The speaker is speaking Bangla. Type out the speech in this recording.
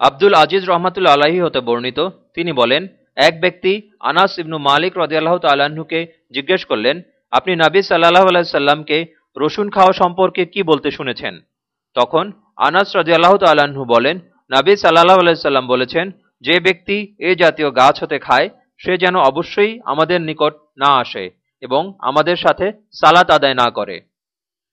আব্দুল আজিজ রহমাতুল্লা আলাহি হতে বর্ণিত। তিনি বলেন, এক ব্যক্তি আনাস ইবনু মালিক রদিয়াল্লাহ তাল্লাহ্নকে জিজ্ঞেস করলেন, আপনি নাবী সাল্লাহ আলাইসাল্লামকে রসুন খাওয়া সম্পর্কে কি বলতে শুনেছেন? তখন আনাস রদিয়াল্লাহ তাল্লাহ্ন বলেন, নাবী সাল্লাহ আলাইসাল্লাম বলেছেন, যে ব্যক্তি এ জাতীয় গাছ হতে খায়, সে যেন অবশ্যই আমাদের নিকট না আসে এবং আমাদের সাথে সালাত আদায় না করে।